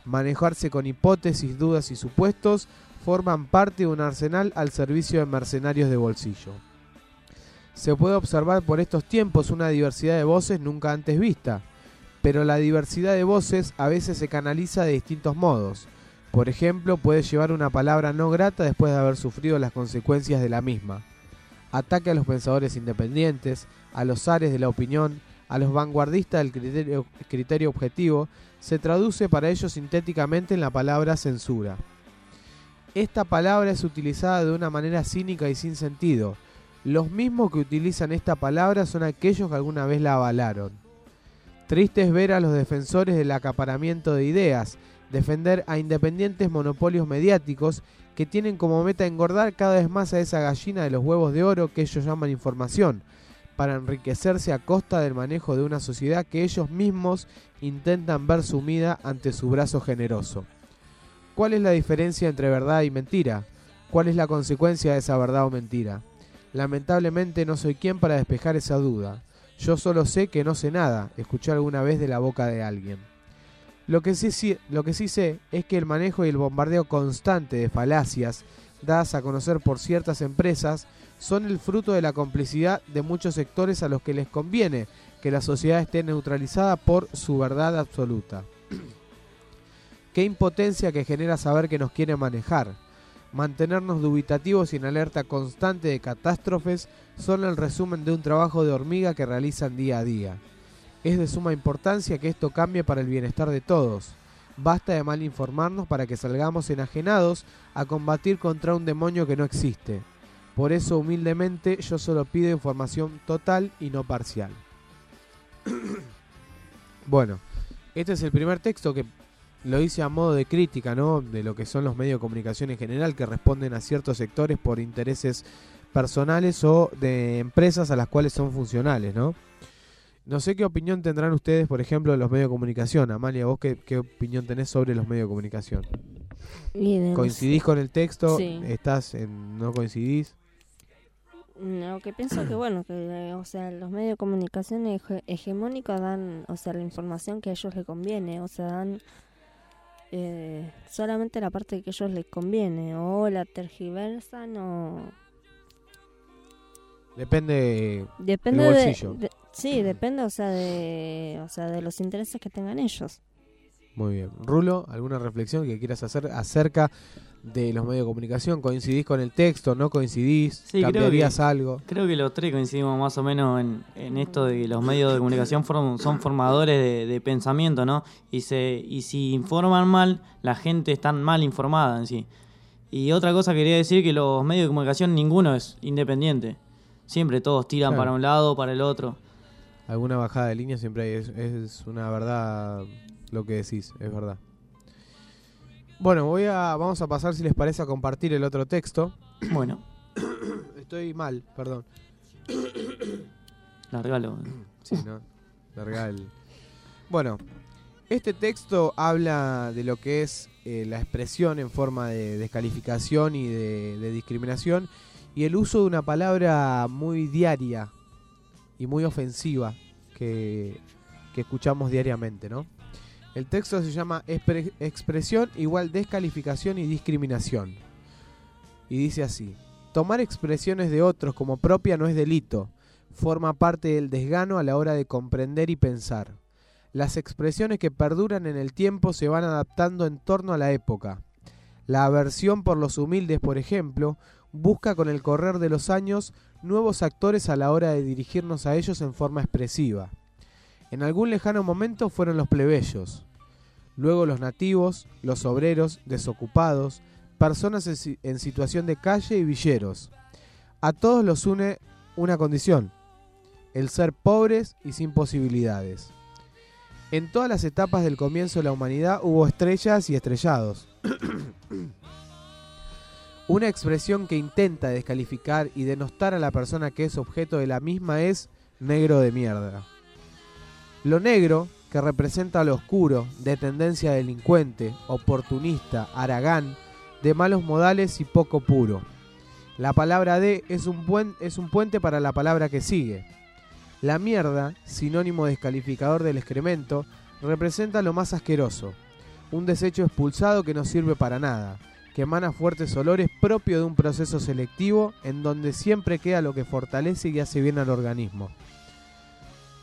Manejarse con hipótesis, dudas y supuestos forman parte de un arsenal al servicio de mercenarios de bolsillo. Se puede observar por estos tiempos una diversidad de voces nunca antes vista, pero la diversidad de voces a veces se canaliza de distintos modos. Por ejemplo, puede llevar una palabra no grata después de haber sufrido las consecuencias de la misma. Ataque a los pensadores independientes, a los ares de la opinión, a los vanguardistas del criterio, criterio objetivo, se traduce para ellos sintéticamente en la palabra censura. Esta palabra es utilizada de una manera cínica y sin sentido. Los mismos que utilizan esta palabra son aquellos que alguna vez la avalaron. Triste es ver a los defensores del acaparamiento de ideas, defender a independientes monopolios mediáticos que tienen como meta engordar cada vez más a esa gallina de los huevos de oro que ellos llaman información, para enriquecerse a costa del manejo de una sociedad que ellos mismos intentan ver sumida ante su brazo generoso. ¿Cuál es la diferencia entre verdad y mentira? ¿Cuál es la consecuencia de esa verdad o mentira? Lamentablemente no soy quien para despejar esa duda. Yo solo sé que no sé nada, escuché alguna vez de la boca de alguien. Lo que, sí, lo que sí sé es que el manejo y el bombardeo constante de falacias dadas a conocer por ciertas empresas son el fruto de la complicidad de muchos sectores a los que les conviene que la sociedad esté neutralizada por su verdad absoluta. Qué impotencia que genera saber que nos quiere manejar. Mantenernos dubitativos y en alerta constante de catástrofes son el resumen de un trabajo de hormiga que realizan día a día. Es de suma importancia que esto cambie para el bienestar de todos. Basta de mal informarnos para que salgamos enajenados a combatir contra un demonio que no existe. Por eso humildemente yo solo pido información total y no parcial. bueno, este es el primer texto que lo hice a modo de crítica, ¿no? De lo que son los medios de comunicación en general que responden a ciertos sectores por intereses personales o de empresas a las cuales son funcionales, ¿no? No sé qué opinión tendrán ustedes, por ejemplo, de los medios de comunicación. Amalia, ¿vos qué, qué opinión tenés sobre los medios de comunicación? ¿Coincidís con el texto? Sí. ¿Estás en, no coincidís? No, que pienso que bueno, que o sea, los medios de comunicación hege- hegemónicos dan, o sea, la información que a ellos les conviene, o sea, dan eh, solamente la parte que a ellos les conviene, o la tergiversan o Depende, depende del de, bolsillo. de- sí, depende, o sea, de, o sea, de los intereses que tengan ellos. Muy bien. Rulo, ¿alguna reflexión que quieras hacer acerca de los medios de comunicación? ¿Coincidís con el texto? ¿No coincidís? Sí, creo ¿Cambiarías que- algo? Creo que los tres coincidimos más o menos en, en esto de que los medios de comunicación form- son formadores de, de pensamiento, ¿no? Y, se, y si informan mal, la gente está mal informada en sí. Y otra cosa quería decir que los medios de comunicación ninguno es independiente. Siempre todos tiran Claro. para un lado, para el otro. Alguna bajada de línea siempre hay, es, es una verdad lo que decís, es verdad. Bueno, voy a, vamos a pasar, si les parece, a compartir el otro texto. Bueno, Estoy mal, perdón. largalo. Sí, ¿no? Larga el- Bueno, este texto habla de lo que es eh, la expresión en forma de descalificación y de, de discriminación y el uso de una palabra muy diaria y muy ofensiva que, que escuchamos diariamente, ¿no? El texto se llama Expre- expresión igual descalificación y discriminación. Y dice así, tomar expresiones de otros como propia no es delito, forma parte del desgano a la hora de comprender y pensar. Las expresiones que perduran en el tiempo se van adaptando en torno a la época. La aversión por los humildes, por ejemplo, busca con el correr de los años nuevos actores a la hora de dirigirnos a ellos en forma expresiva. En algún lejano momento fueron los plebeyos, luego los nativos, los obreros, desocupados, personas en, en situación de calle y villeros. A todos los une una condición, el ser pobres y sin posibilidades. En todas las etapas del comienzo de la humanidad hubo estrellas y estrellados. Una expresión que intenta descalificar y denostar a la persona que es objeto de la misma es negro de mierda. Lo negro, que representa lo oscuro, de tendencia delincuente, oportunista, aragán, de malos modales y poco puro. La palabra de es un, es un puente para la palabra que sigue. La mierda, sinónimo descalificador del excremento, representa lo más asqueroso, un desecho expulsado que no sirve para nada, que emana fuertes olores propio de un proceso selectivo en donde siempre queda lo que fortalece y hace bien al organismo.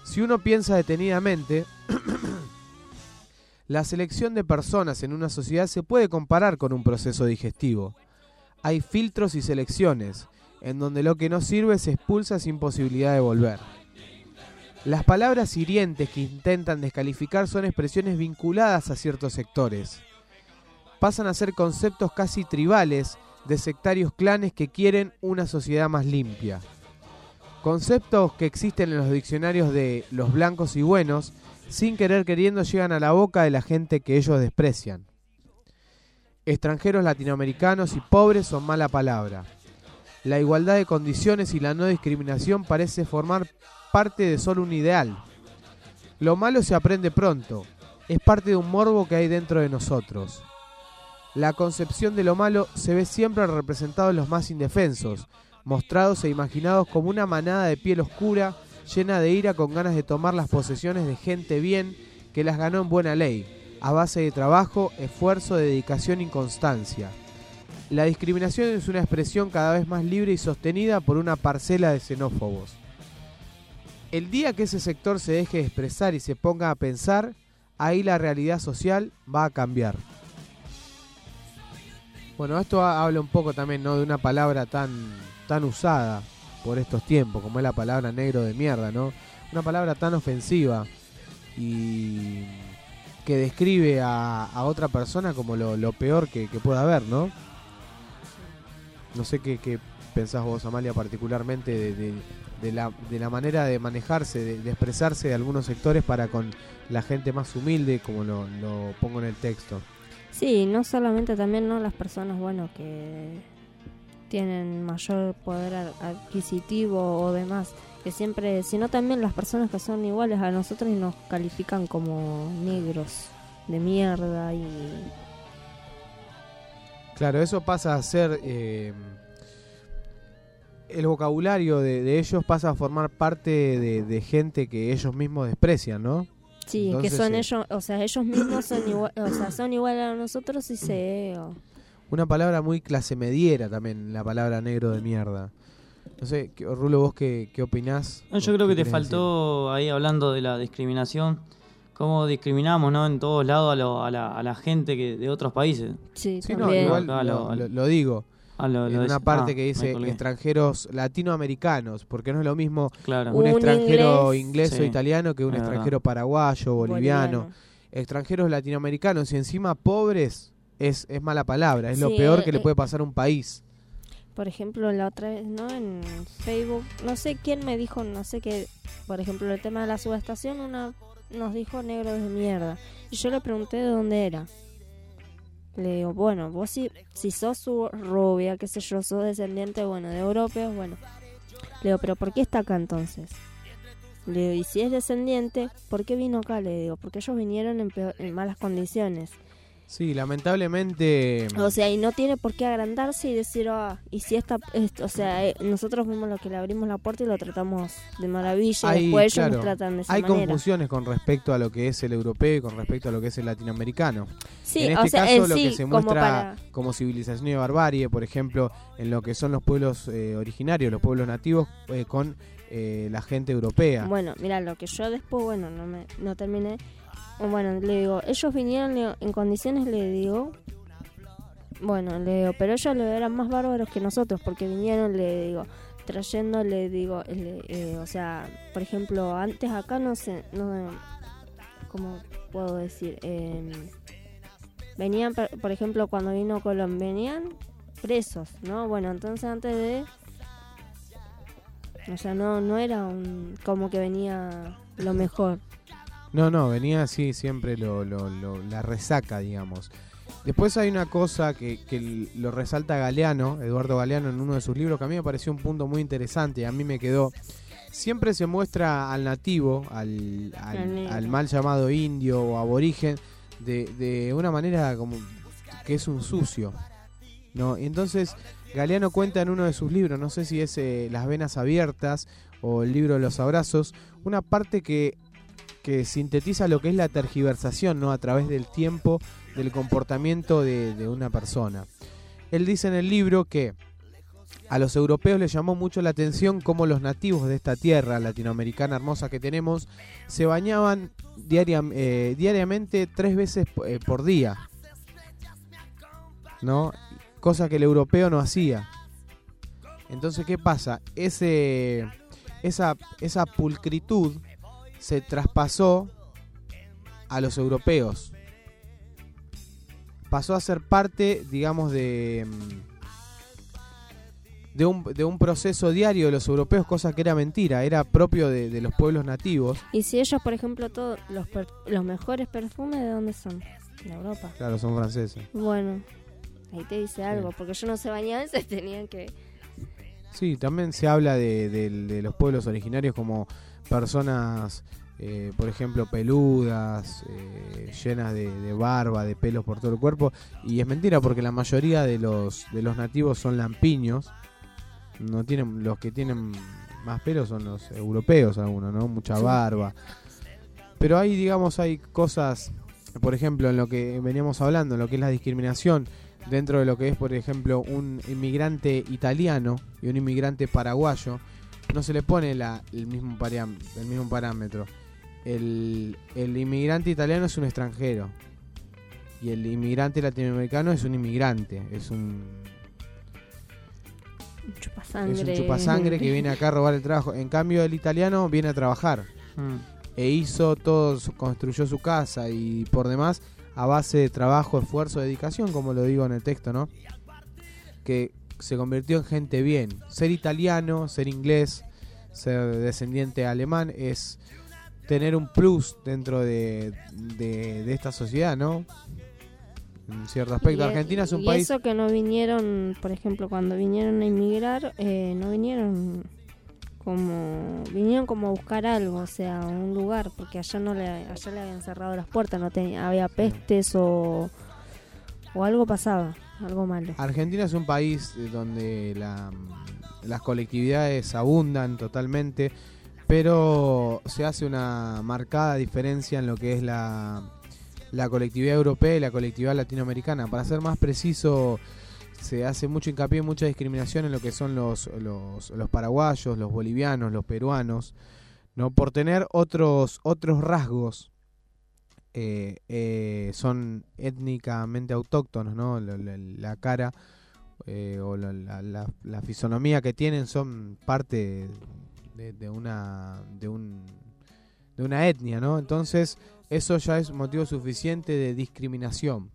Si uno piensa detenidamente, la selección de personas en una sociedad se puede comparar con un proceso digestivo. Hay filtros y selecciones, en donde lo que no sirve se expulsa sin posibilidad de volver. Las palabras hirientes que intentan descalificar son expresiones vinculadas a ciertos sectores. Pasan a ser conceptos casi tribales de sectarios clanes que quieren una sociedad más limpia. Conceptos que existen en los diccionarios de los blancos y buenos, sin querer queriendo llegan a la boca de la gente que ellos desprecian. Extranjeros latinoamericanos y pobres son mala palabra. La igualdad de condiciones y la no discriminación parece formar parte de solo un ideal. Lo malo se aprende pronto, es parte de un morbo que hay dentro de nosotros. La concepción de lo malo se ve siempre representado en los más indefensos, mostrados e imaginados como una manada de piel oscura, llena de ira con ganas de tomar las posesiones de gente bien que las ganó en buena ley, a base de trabajo, esfuerzo, dedicación y constancia. La discriminación es una expresión cada vez más libre y sostenida por una parcela de xenófobos. El día que ese sector se deje de expresar y se ponga a pensar, ahí la realidad social va a cambiar. Bueno, esto habla un poco también ¿no? de una palabra tan, tan usada por estos tiempos, como es la palabra negro de mierda, ¿no? Una palabra tan ofensiva y que describe a, otra persona como lo, peor que, pueda haber, ¿no? No sé qué, pensás vos, Amalia, particularmente de, la, de la manera de manejarse, de, de, expresarse de algunos sectores para con la gente más humilde, como lo, lo pongo en el texto. Sí, no solamente también no las personas, bueno, que tienen mayor poder adquisitivo o demás, que siempre, sino también las personas que son iguales a nosotros y nos califican como negros de mierda y... Claro, eso pasa a ser... Eh, el vocabulario de, de, ellos pasa a formar parte de, de, gente que ellos mismos desprecian, ¿no? Sí, Entonces, que son eh, ellos, o sea, ellos mismos son igual, o sea, son igual a nosotros y se... O... Una palabra muy clase mediera también, la palabra negro de mierda. No sé, Rulo, vos qué, qué opinás? No, yo creo que te faltó decir? ahí hablando de la discriminación, cómo discriminamos ¿no? en todos lados a, lo, a, la, a la gente que de otros países. Sí, sí no, igual lo, lo, lo, digo. Ah, lo, en una parte ah, que dice extranjeros latinoamericanos, porque no es lo mismo claro. un, un, extranjero inglés, inglés sí. o italiano que un es extranjero verdad. paraguayo, boliviano. boliviano. Extranjeros latinoamericanos y encima pobres es, es mala palabra, es sí, lo peor que eh, le puede pasar a un país. Por ejemplo, la otra vez, ¿no? En Facebook, no sé quién me dijo, no sé qué, por ejemplo, el tema de la subestación, una nos dijo negro de mierda. Y yo le pregunté de dónde era. Le digo, bueno, vos si, si sos rubia, qué sé yo, sos descendiente, bueno, de europeos, bueno. Le digo, pero ¿por qué está acá entonces? Le digo, y si es descendiente, ¿por qué vino acá? Le digo, porque ellos vinieron en, peor, en malas condiciones. Sí, lamentablemente. O sea, y no tiene por qué agrandarse y decir, ah, y si esta, esto, o sea, eh, nosotros fuimos los que le abrimos la puerta y lo tratamos de maravilla, hay, y después claro, ellos nos tratan de esa Hay manera. confusiones con respecto a lo que es el europeo y con respecto a lo que es el latinoamericano. Sí, en este o sea, caso, eh, lo sí, que se como muestra para... como civilización y barbarie, por ejemplo, en lo que son los pueblos eh, originarios, los pueblos nativos, eh, con eh, la gente europea. Bueno, mira, lo que yo después, bueno, no, me, no terminé bueno, le digo, ellos vinieron le, en condiciones, le digo, bueno, le digo, pero ellos le eran más bárbaros que nosotros porque vinieron, le digo, trayendo, le digo, le, eh, o sea, por ejemplo, antes acá no sé, no, ¿cómo puedo decir? Eh, venían, por ejemplo, cuando vino Colón, venían presos, ¿no? Bueno, entonces antes de... O sea, no, no era un, como que venía lo mejor. No, no, venía así siempre lo, lo, lo, la resaca, digamos. Después hay una cosa que, que, lo resalta Galeano, Eduardo Galeano, en uno de sus libros, que a mí me pareció un punto muy interesante, a mí me quedó. Siempre se muestra al nativo, al, al, al mal llamado indio o aborigen, de, de, una manera como que es un sucio. ¿no? Y entonces Galeano cuenta en uno de sus libros, no sé si es eh, Las Venas Abiertas o el libro de los Abrazos, una parte que que sintetiza lo que es la tergiversación ¿no? a través del tiempo del comportamiento de, una persona. él dice en el libro que a los europeos les llamó mucho la atención cómo los nativos de esta tierra latinoamericana hermosa que tenemos se bañaban eh, diariamente tres veces eh, por día. ¿No? Cosa que el europeo no hacía. Entonces, ¿qué pasa? Ese, esa, esa pulcritud se traspasó a los europeos. Pasó a ser parte, digamos, de, mm, de, un, de un proceso diario de los europeos, cosa que era mentira, era propio de, de los pueblos nativos. Y si ellos, por ejemplo, todos los, per- los mejores perfumes, ¿de dónde son? De Europa. Claro, son franceses. Bueno, ahí te dice algo, porque yo no se bañaban, se tenían que... Sí, también se habla de, de- de los pueblos originarios como personas, eh, por ejemplo, peludas, eh, llenas de, de barba, de pelos por todo el cuerpo. Y es mentira porque la mayoría de los, de los nativos son lampiños. No tienen, los que tienen más pelos son los europeos algunos, ¿no? Mucha barba. Pero hay, digamos, hay cosas, por ejemplo, en lo que veníamos hablando, en lo que es la discriminación, dentro de lo que es, por ejemplo, un inmigrante italiano y un inmigrante paraguayo, no se le pone la, el, mismo el mismo parámetro. El, el inmigrante italiano es un extranjero y el inmigrante latinoamericano es un inmigrante, es un, Un chupasangre. es un chupasangre que viene acá a robar el trabajo. En cambio, el italiano viene a trabajar e hizo todo, construyó su casa y por demás a base de trabajo, esfuerzo, dedicación, como lo digo en el texto, ¿no? Que se convirtió en gente bien. Ser italiano, ser inglés, ser descendiente alemán es tener un plus dentro de, de- de esta sociedad, ¿no? En cierto aspecto, Y e- Argentina es un y país... eso que no vinieron, por ejemplo, cuando vinieron a inmigrar, eh, no vinieron como vinieron como a buscar algo, o sea, un lugar, porque allá no le allá le habían cerrado las puertas, no tenía, había pestes o o algo pasaba, Argentina es un país eh, donde la- las colectividades abundan totalmente, pero se hace una marcada diferencia en lo que es la, colectividad europea y la colectividad latinoamericana. Para ser más preciso, se hace mucho hincapié, mucha discriminación en lo que son los, los, los paraguayos, los bolivianos, los peruanos, no por tener otros, otros rasgos eh, eh, son étnicamente autóctonos, ¿no? La, cara eh, o la fisonomía que tienen son parte de, de una de un de una etnia, ¿no? Entonces eso ya es motivo suficiente de discriminación.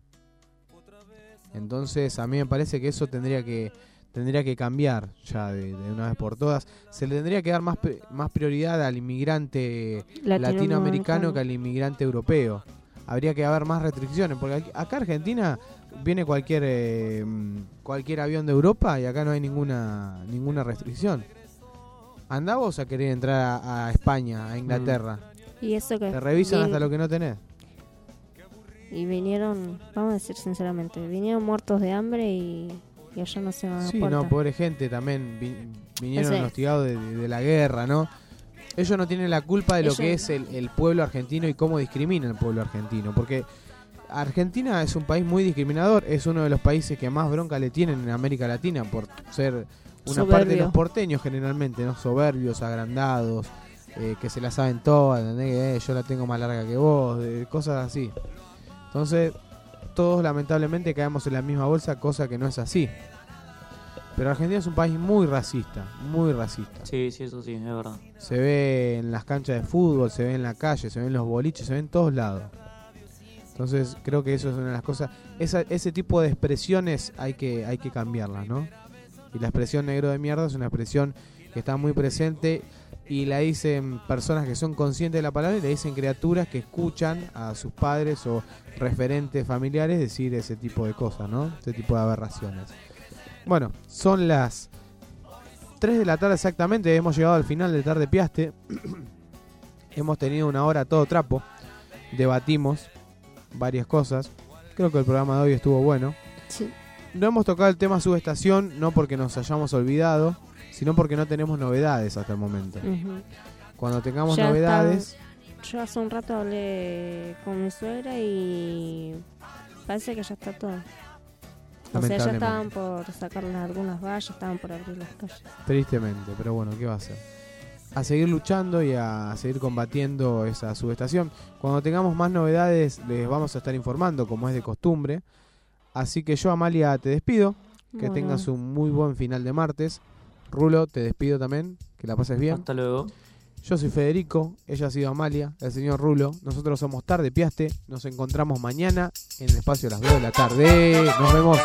Entonces a mí me parece que eso tendría que tendría que cambiar ya de, de una vez por todas. Se le tendría que dar más más prioridad al inmigrante Latinoamericano. latinoamericano que al inmigrante europeo. Habría que haber más restricciones porque aquí- acá Argentina viene cualquier eh, mm, cualquier avión de Europa y acá no hay ninguna ninguna restricción. Andá vos a querer entrar a, a España, a Inglaterra. Y eso que Te revisan hasta lo que no tenés. y vinieron, vamos a decir sinceramente, vinieron muertos de hambre y, y allá no se van a Sí, puerta. no, pobre gente también vi- vinieron hostigados de, de- de la guerra, ¿no? Ellos no tienen la culpa de lo que es el, el pueblo argentino y cómo discrimina el pueblo argentino, porque Argentina es un país muy discriminador, es uno de los países que más bronca le tienen en América Latina por ser una parte de los porteños generalmente, ¿no? Soberbios, agrandados, eh, que se la saben todas, eh, yo la tengo más larga que vos, eh, cosas así. Entonces, todos lamentablemente caemos en la misma bolsa, cosa que no es así. Pero Argentina es un país muy racista, muy racista. Sí, sí, eso sí, es verdad. Se ve en las canchas de fútbol, se ve en la calle, se ve en los boliches, se ve en todos lados. Entonces creo que eso es una de las cosas. Esa, ese tipo de expresiones hay que, hay que cambiarlas, ¿no? Y la expresión negro de mierda es una expresión que está muy presente y la dicen personas que son conscientes de la palabra y la dicen criaturas que escuchan a sus padres o referentes familiares decir ese tipo de cosas, ¿no? Ese tipo de aberraciones. Bueno, son las 3 de la tarde exactamente, hemos llegado al final de Tarde Piaste. hemos tenido una hora todo trapo, debatimos varias cosas. Creo que el programa de hoy estuvo bueno. Sí. No hemos tocado el tema subestación, no porque nos hayamos olvidado, sino porque no tenemos novedades hasta el momento. Cuando tengamos Ya novedades, está- yo hace un rato hablé con mi suegra y parece que ya está todo. O sea, ya estaban por sacar algunas vallas, estaban por abrir las calles. Tristemente, pero bueno, ¿qué va a hacer? A seguir luchando y a seguir combatiendo esa subestación. Cuando tengamos más novedades les vamos a estar informando, como es de costumbre. Así que yo, Amalia, te despido. Que Bueno. tengas un muy buen final de martes. Rulo, te despido también. Que la pases bien. Hasta luego. Yo soy Federico, ella ha sido Amalia, el señor Rulo. Nosotros somos Tarde Piaste. Nos encontramos mañana en el espacio de las 2 de la tarde. Nos vemos.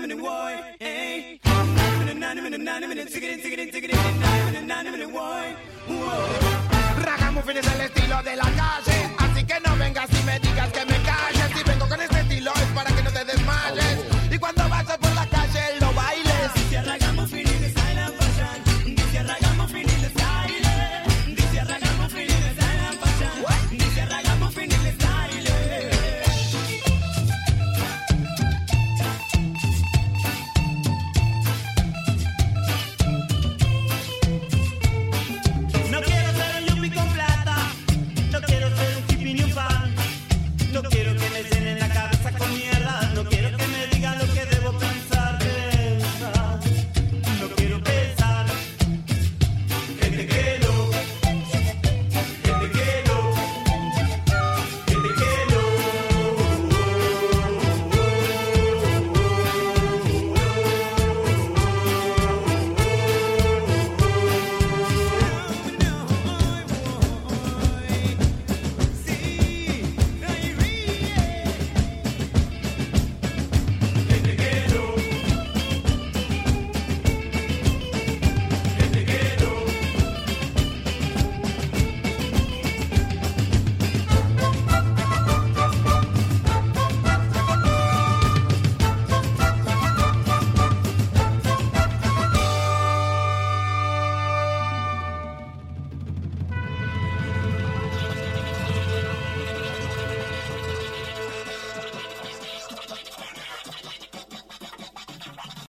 minute wine, es el estilo de la calle, así que no vengas y me digas que me calles. Si vengo con este estilo es para que no te desmayes.